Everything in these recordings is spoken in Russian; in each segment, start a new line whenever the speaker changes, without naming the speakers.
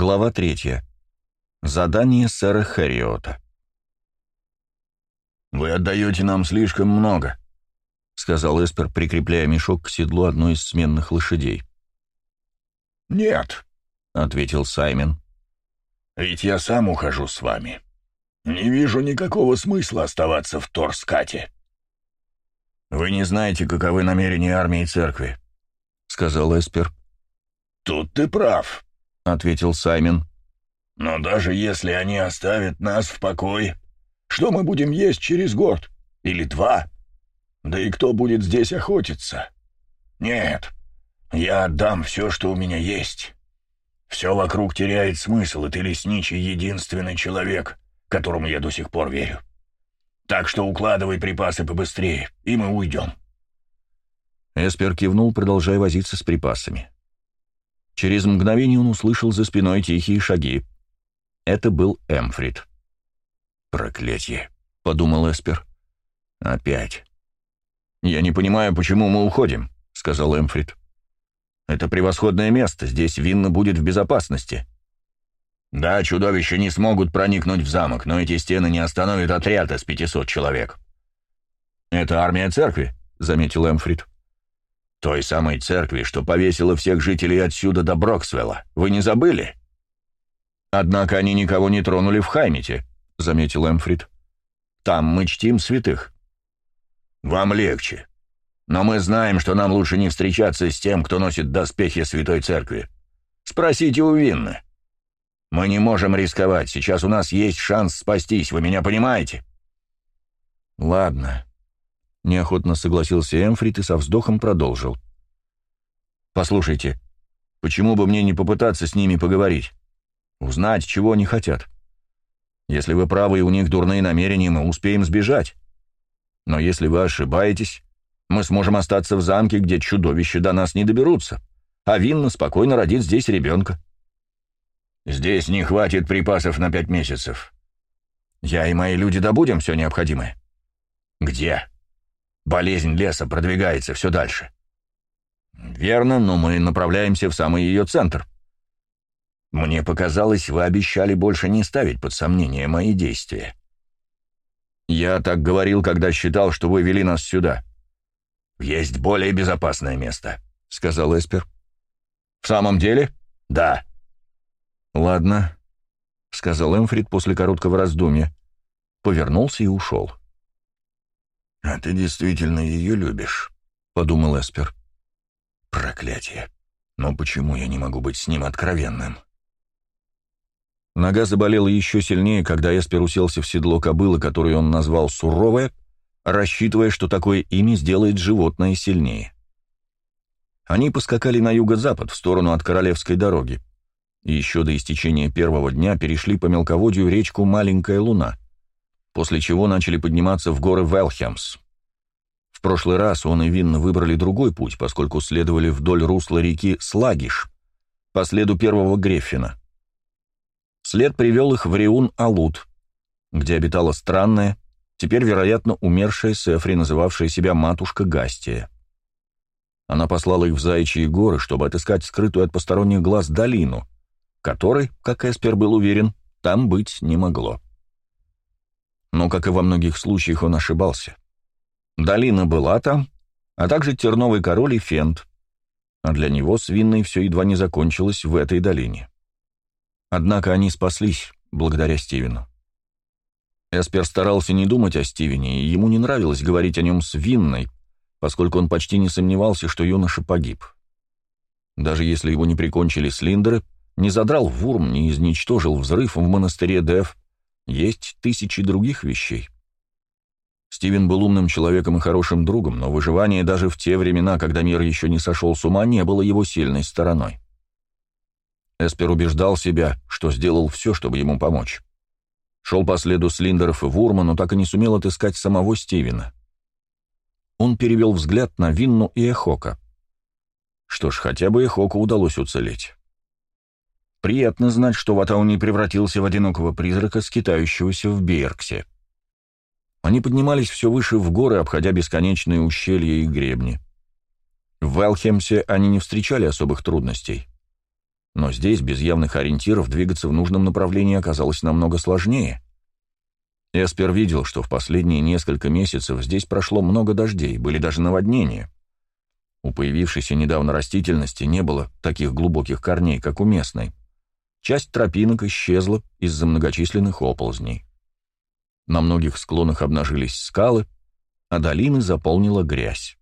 Глава третья. Задание сэра Хэриота.
«Вы отдаете нам слишком много», — сказал Эспер, прикрепляя мешок к седлу одной из сменных лошадей.
«Нет», — ответил Саймон. «Ведь я сам ухожу с вами. Не вижу никакого смысла оставаться в Торскате».
«Вы не знаете, каковы намерения армии и церкви», — сказал Эспер.
«Тут ты прав», —
ответил Саймон.
«Но даже если они оставят нас в покое, что мы будем есть через год? Или два? Да и кто будет здесь охотиться? Нет, я отдам все, что у меня есть. Все вокруг теряет смысл, и ты, лесничий, единственный человек, которому я до сих пор верю. Так что укладывай припасы побыстрее, и мы уйдем».
Эспер кивнул, продолжая возиться с припасами. Через мгновение он услышал за спиной тихие шаги. Это был Эмфрид.
«Проклятие!» — подумал Эспер. «Опять».
«Я не понимаю, почему мы уходим», — сказал Эмфрид. «Это превосходное место, здесь Винна будет в безопасности».
«Да, чудовища не смогут проникнуть в замок, но эти стены не остановят отряд из пятисот человек».
«Это армия церкви», — заметил Эмфрид.
Той самой церкви, что повесила всех жителей отсюда до Броксвелла. Вы не забыли?
Однако они никого не тронули в Хаймите, заметил Эмфрид. Там мы чтим святых.
Вам легче. Но мы знаем, что нам лучше не встречаться с тем, кто носит доспехи Святой Церкви. Спросите у Винны. Мы не можем рисковать. Сейчас у нас есть шанс спастись, вы меня понимаете?
Ладно, Неохотно согласился Эмфрид и со вздохом продолжил. «Послушайте, почему бы мне не попытаться с ними поговорить? Узнать, чего они хотят. Если вы правы и у них дурные намерения, мы успеем сбежать. Но если вы ошибаетесь, мы сможем остаться в замке, где чудовища до нас не доберутся, а Винна спокойно родит здесь ребенка».
«Здесь не хватит припасов на пять месяцев.
Я и мои люди добудем все необходимое».
«Где?» Болезнь леса продвигается все дальше.
Верно, но мы направляемся в самый ее центр. Мне показалось, вы обещали больше не ставить под сомнение мои действия. Я так говорил, когда считал, что вы вели нас сюда.
Есть более безопасное место, — сказал Эспер.
В самом деле?
Да.
Ладно, — сказал Эмфрид после короткого раздумья. Повернулся и ушел.
«А ты действительно ее любишь», — подумал Эспер. «Проклятие! Но почему я не могу быть с ним откровенным?»
Нога заболела еще сильнее, когда Эспер уселся в седло кобылы, которую он назвал «суровая», рассчитывая, что такое имя сделает животное сильнее. Они поскакали на юго-запад, в сторону от Королевской дороги, и еще до истечения первого дня перешли по мелководью речку Маленькая Луна — после чего начали подниматься в горы Велхемс. В прошлый раз он и Винн выбрали другой путь, поскольку следовали вдоль русла реки Слагиш, по следу первого Греффина. След привел их в Риун-Алут, где обитала странная, теперь, вероятно, умершая Сефри, называвшая себя матушка Гастия. Она послала их в Заячьи горы, чтобы отыскать скрытую от посторонних глаз долину, которой, как Эспер был уверен, там быть не могло. Но, как и во многих случаях, он ошибался. Долина была там, а также Терновый король и Фент. А для него с Винной все едва не закончилось в этой долине. Однако они спаслись, благодаря Стивену. Эспер старался не думать о Стивене, и ему не нравилось говорить о нем с Винной, поскольку он почти не сомневался, что юноша погиб. Даже если его не прикончили Слиндеры, не задрал Вурм, не изничтожил взрыв в монастыре Дев, есть тысячи других вещей. Стивен был умным человеком и хорошим другом, но выживание даже в те времена, когда мир еще не сошел с ума, не было его сильной стороной. Эспер убеждал себя, что сделал все, чтобы ему помочь. Шел по следу Слиндеров и Вурма, но так и не сумел отыскать самого Стивена. Он перевел взгляд на Винну и Эхока. Что ж, хотя бы Эхоку удалось уцелеть. Приятно знать, что Ватау не превратился в одинокого призрака, скитающегося в Бейрксе. Они поднимались все выше в горы, обходя бесконечные ущелья и гребни. В Велхемсе они не встречали особых трудностей. Но здесь, без явных ориентиров, двигаться в нужном направлении оказалось намного сложнее. Эспер видел, что в последние несколько месяцев здесь прошло много дождей, были даже наводнения. У появившейся недавно растительности не было таких глубоких корней, как у местной. Часть тропинок исчезла из-за многочисленных оползней. На многих склонах обнажились скалы, а долины заполнила грязь.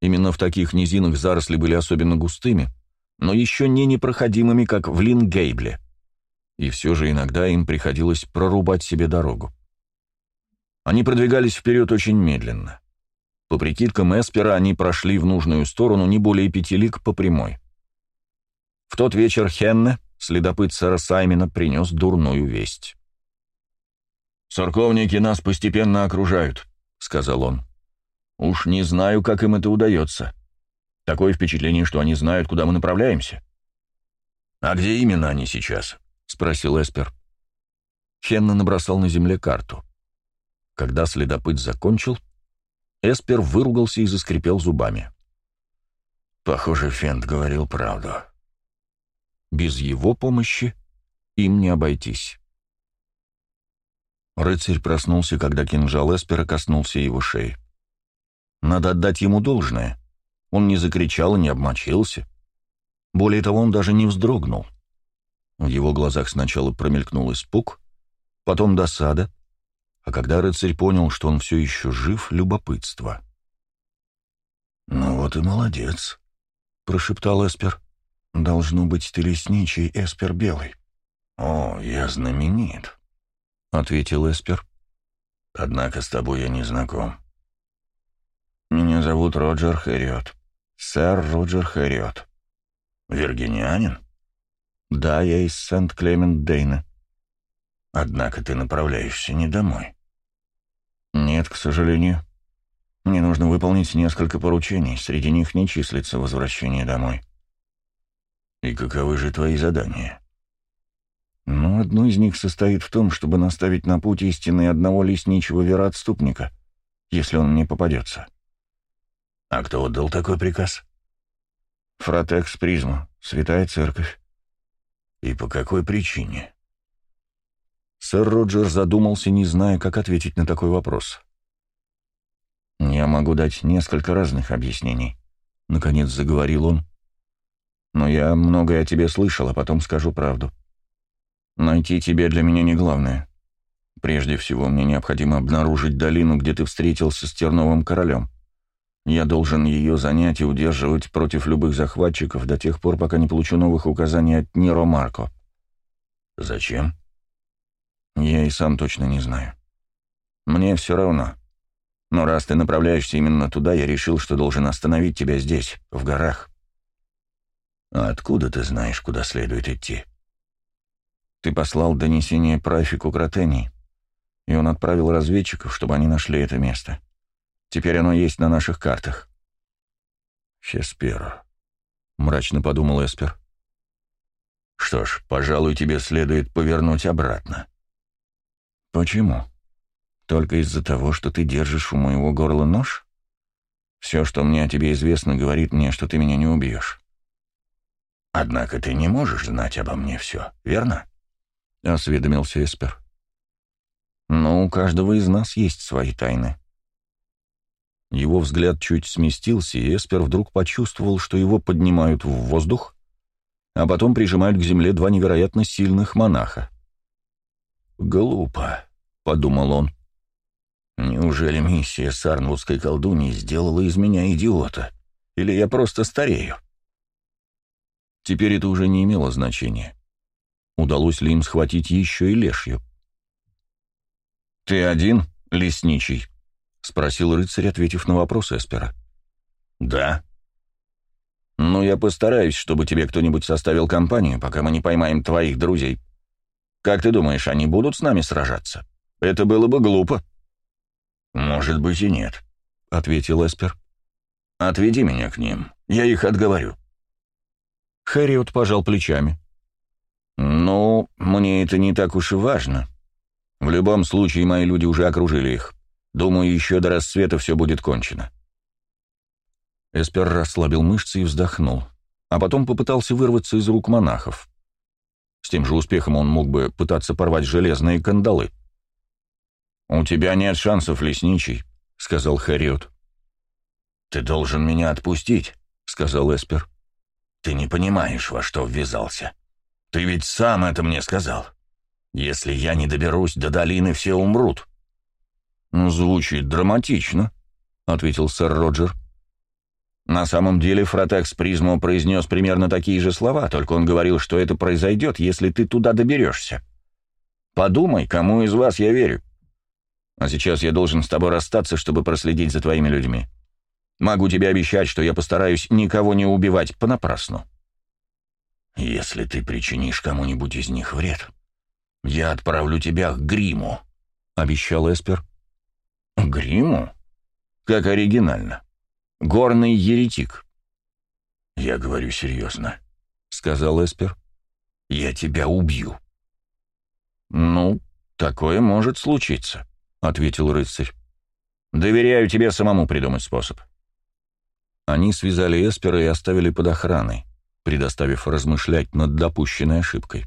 Именно в таких низинах заросли были особенно густыми, но еще не непроходимыми, как в Лингейбле. И все же иногда им приходилось прорубать себе дорогу. Они продвигались вперед очень медленно. По прикидкам Эспера, они прошли в нужную сторону не более пяти лиг по прямой. В тот вечер Хенне, следопыт сэра Саймена, принес дурную весть.
«Церковники нас постепенно окружают», — сказал он. «Уж не знаю, как им это удается. Такое впечатление, что они знают, куда мы направляемся».
«А где именно они сейчас?» — спросил Эспер.
Хенна набросал на земле карту. Когда следопыт закончил, Эспер выругался и заскрипел зубами.
Похоже, Фент говорил правду.
Без его помощи им не обойтись. Рыцарь проснулся, когда кинжал Эспера коснулся его шеи. Надо отдать ему должное. Он не закричал и не обмочился. Более того, он даже не вздрогнул. В его глазах сначала промелькнул испуг, потом досада, а когда рыцарь понял, что он все еще жив, любопытство.
«Ну вот и молодец», — прошептал Эспер. «Должно быть, ты лесничий Эспер Белый». «О, я знаменит», — ответил Эспер. «Однако с тобой я не знаком». «Меня зовут Роджер Хэриот. Сэр Роджер Хэриот». «Виргинианин?» «Да, я из Сент-Клемент-Дейна». «Однако ты направляешься не домой». «Нет, к сожалению. Мне нужно выполнить несколько поручений, среди них не числится возвращение домой». «И каковы же твои задания?» «Ну, одно из них состоит в том, чтобы наставить на путь истины одного лесничего вероотступника, если он мне попадется». «А кто отдал такой приказ?» «Фратекс Призма, Святая Церковь». «И по какой причине?» Сэр Роджер задумался, не зная, как ответить на такой вопрос. «Я могу дать несколько разных объяснений», — наконец заговорил он. «Но я многое о тебе слышал, а потом скажу правду. Найти тебя для меня не главное. Прежде всего, мне необходимо обнаружить долину, где ты встретился с Терновым Королем. Я должен ее занять и удерживать против любых захватчиков до тех пор, пока не получу новых указаний от Неро Марко». «Зачем?» Я и сам точно не знаю. Мне все равно. Но раз ты направляешься именно туда, я решил, что должен остановить тебя здесь, в горах. А откуда ты знаешь, куда следует идти? Ты послал донесение прафику Кротении, и он отправил разведчиков, чтобы они нашли это место. Теперь оно есть на наших картах. Хесперо, — мрачно подумал Эспер. Что ж, пожалуй, тебе следует повернуть обратно. «Почему? Только из-за того, что ты держишь у моего горла нож? Все, что мне о тебе известно, говорит мне, что ты меня не убьешь». «Однако ты не можешь знать обо мне все, верно?» — осведомился Эспер. «Но у каждого из нас есть свои тайны». Его взгляд чуть сместился, и Эспер вдруг почувствовал, что его поднимают в воздух, а потом прижимают к земле два невероятно сильных монаха. «Глупо», — подумал он. «Неужели миссия сарнвудской колдуньи сделала из меня идиота? Или я просто старею?» Теперь это уже не имело значения. Удалось ли им схватить еще и лешью? «Ты один, лесничий?» — спросил рыцарь, ответив на вопрос Эспера. «Да». «Ну, я постараюсь, чтобы тебе кто-нибудь составил компанию, пока мы не поймаем твоих друзей», как ты думаешь, они будут с нами сражаться? Это было бы глупо». «Может быть и нет», — ответил Эспер. «Отведи меня к ним, я их отговорю». Хэриот пожал плечами. «Ну, мне это не так уж и важно. В любом случае, мои люди уже окружили их. Думаю, еще до рассвета все будет кончено». Эспер расслабил мышцы и вздохнул.
а потом попытался вырваться из рук монахов. С тем же успехом он мог бы пытаться порвать железные кандалы. «У тебя нет шансов, лесничий», — сказал Хэриот.
«Ты должен меня отпустить», — сказал Эспер. «Ты не понимаешь, во что ввязался. Ты ведь сам это мне сказал. Если я не доберусь до долины, все умрут».
«Ну, «Звучит драматично», — ответил сэр Роджер. На самом деле Фротекс Призмо произнес примерно такие же слова, только он говорил, что это произойдет, если ты туда доберешься. Подумай, кому из вас я верю. А сейчас я должен с тобой расстаться, чтобы проследить за твоими людьми. Могу тебе обещать, что я постараюсь никого не убивать понапрасну.
Если ты причинишь кому-нибудь из них вред, я отправлю тебя к Гриму, — обещал Эспер.
Гриму? Как оригинально. Горный еретик.
«Я говорю серьезно», — сказал Эспер. «Я тебя убью».
«Ну, такое может случиться», — ответил рыцарь. «Доверяю тебе самому придумать способ». Они связали Эспера и оставили под охраной, предоставив размышлять над допущенной ошибкой.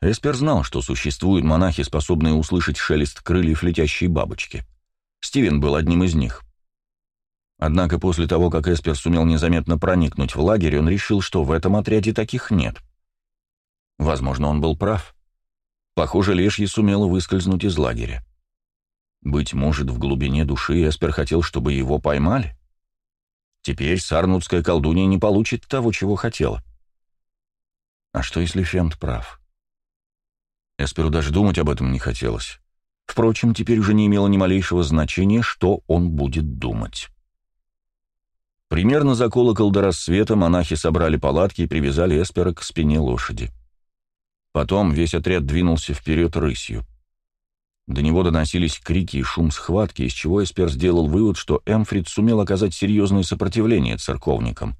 Эспер знал, что существуют монахи, способные услышать шелест крыльев летящей бабочки. Стивен был одним из них — Однако после того, как Эспер сумел незаметно проникнуть в лагерь, он решил, что в этом отряде таких нет. Возможно, он был прав. Похоже, Лешья сумела выскользнуть из лагеря. Быть может, в глубине души Эспер хотел, чтобы его поймали? Теперь сарнутская колдунья не получит того, чего хотела. А что, если Фемт прав? Эсперу даже думать об этом не хотелось. Впрочем, теперь уже не имело ни малейшего значения, что он будет думать. Примерно за колокол до рассвета монахи собрали палатки и привязали Эспера к спине лошади. Потом весь отряд двинулся вперед рысью. До него доносились крики и шум схватки, из чего Эспер сделал вывод, что Эмфрид сумел оказать серьезное сопротивление церковникам.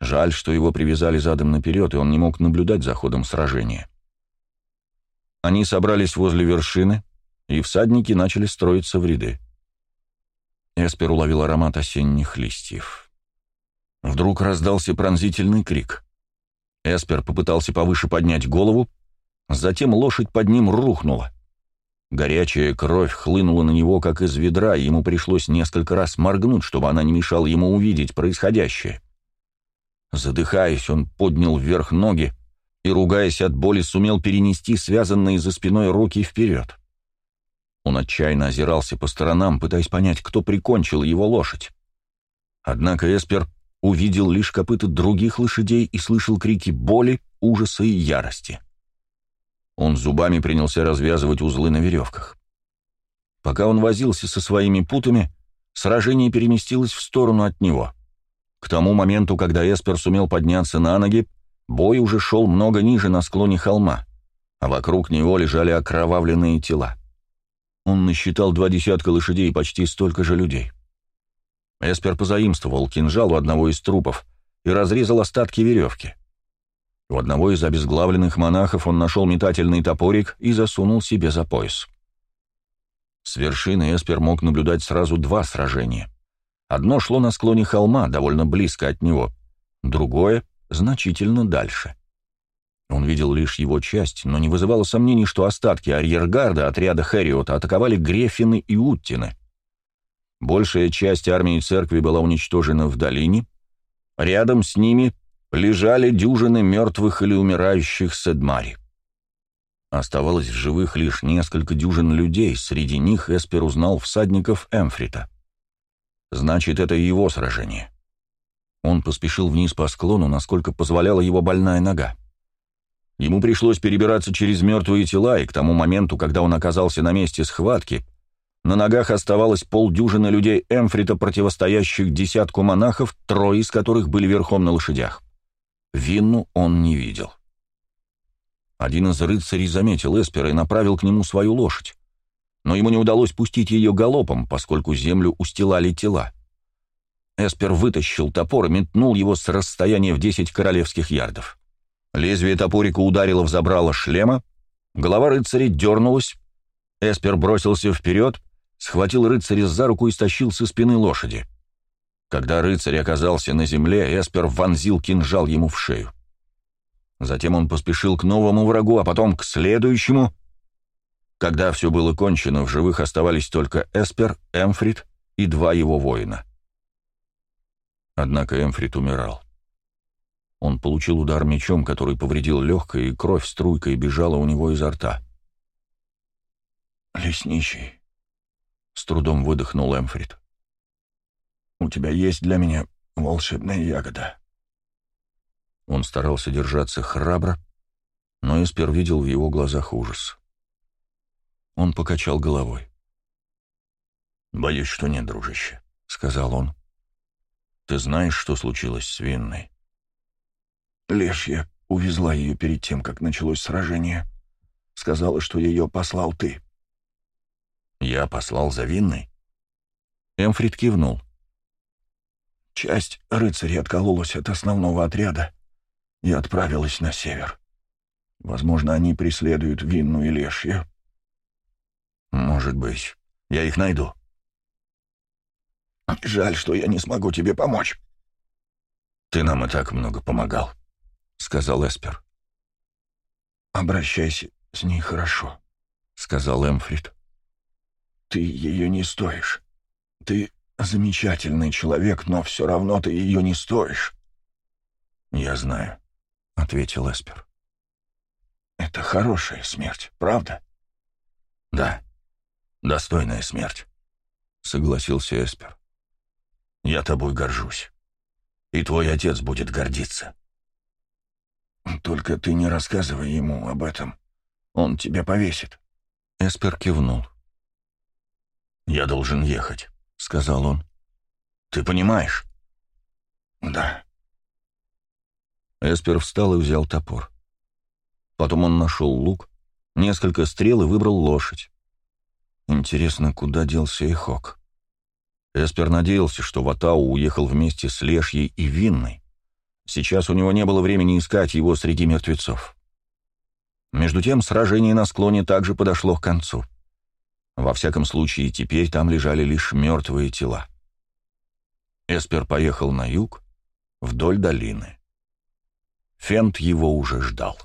Жаль, что его привязали задом наперед, и он не мог наблюдать за ходом сражения. Они собрались возле вершины, и всадники начали строиться в ряды. Эспер уловил аромат осенних листьев. Вдруг раздался пронзительный крик. Эспер попытался повыше поднять голову, затем лошадь под ним рухнула. Горячая кровь хлынула на него, как из ведра, и ему пришлось несколько раз моргнуть, чтобы она не мешала ему увидеть происходящее. Задыхаясь, он поднял вверх ноги и, ругаясь от боли, сумел перенести связанные за спиной руки вперед. Он отчаянно озирался по сторонам, пытаясь понять, кто прикончил его лошадь. Однако Эспер увидел лишь копыта других лошадей и слышал крики боли, ужаса и ярости. Он зубами принялся развязывать узлы на веревках. Пока он возился со своими путами, сражение переместилось в сторону от него. К тому моменту, когда Эспер сумел подняться на ноги, бой уже шел много ниже на склоне холма, а вокруг него лежали окровавленные тела. Он насчитал два десятка лошадей и почти столько же людей. Эспер позаимствовал кинжал у одного из трупов и разрезал остатки веревки. У одного из обезглавленных монахов он нашел метательный топорик и засунул себе за пояс. С вершины Эспер мог наблюдать сразу два сражения. Одно шло на склоне холма, довольно близко от него, другое — значительно дальше. Он видел лишь его часть, но не вызывало сомнений, что остатки арьергарда отряда Хэриота атаковали Грефины и Уттины. Большая часть армии церкви была уничтожена в долине. Рядом с ними лежали дюжины мертвых или умирающих Седмари. Оставалось в живых лишь несколько дюжин людей, среди них Эспер узнал всадников Эмфрита. Значит, это его сражение. Он поспешил вниз по склону, насколько позволяла его больная нога. Ему пришлось перебираться через мертвые тела, и к тому моменту, когда он оказался на месте схватки, на ногах оставалось полдюжины людей Эмфрита, противостоящих десятку монахов, трое из которых были верхом на лошадях. Винну он не видел. Один из рыцарей заметил Эспера и направил к нему свою лошадь. Но ему не удалось пустить ее галопом, поскольку землю устилали тела. Эспер вытащил топор и метнул его с расстояния в десять королевских ярдов. Лезвие топорика ударило в забрало шлема, голова рыцаря дернулась, Эспер бросился вперед, схватил рыцаря за руку и стащил со спины лошади. Когда рыцарь оказался на земле, Эспер вонзил кинжал ему в шею. Затем он поспешил к новому врагу, а потом к следующему. Когда все было кончено, в живых оставались только Эспер, Эмфрид и два его воина. Однако Эмфрид умирал. Он получил удар мечом, который повредил легкое, и кровь струйкой бежала у него изо рта.
«Лесничий», — с трудом выдохнул Эмфрид. «У тебя есть для меня волшебная ягода».
Он старался держаться храбро, но Эспер видел в его глазах ужас. Он покачал головой.
«Боюсь, что нет, дружище», — сказал он.
«Ты знаешь, что случилось с Винной?»
Лешья увезла ее перед тем, как началось сражение. Сказала, что ее послал ты.
«Я послал за Винной?» Эмфрид кивнул.
Часть рыцарей откололась от основного отряда и отправилась на север. Возможно, они преследуют Винну и Лешью.
«Может быть. Я их найду».
«Жаль, что я не смогу тебе помочь».
«Ты нам и так много помогал», — сказал Эспер.
«Обращайся с ней хорошо», — сказал Эмфрид. «Ты ее не стоишь. Ты замечательный человек, но все равно ты ее не стоишь».
«Я знаю», — ответил Эспер.
«Это хорошая смерть, правда?»
«Да, достойная смерть», — согласился Эспер. «Я тобой горжусь, и твой отец будет гордиться».
«Только ты не рассказывай ему об этом. Он тебя повесит».
Эспер кивнул. «Я должен ехать», — сказал он. «Ты понимаешь?»
«Да».
Эспер встал и взял топор. Потом он нашел лук, несколько стрел и выбрал лошадь. Интересно, куда делся Эхок? Эспер надеялся, что Ватау уехал вместе с Лешьей и Винной. Сейчас у него не было времени искать его среди мертвецов. Между тем, сражение на склоне также подошло к концу. Во всяком случае, теперь там лежали лишь мертвые тела. Эспер поехал на юг, вдоль долины. Фент его уже ждал.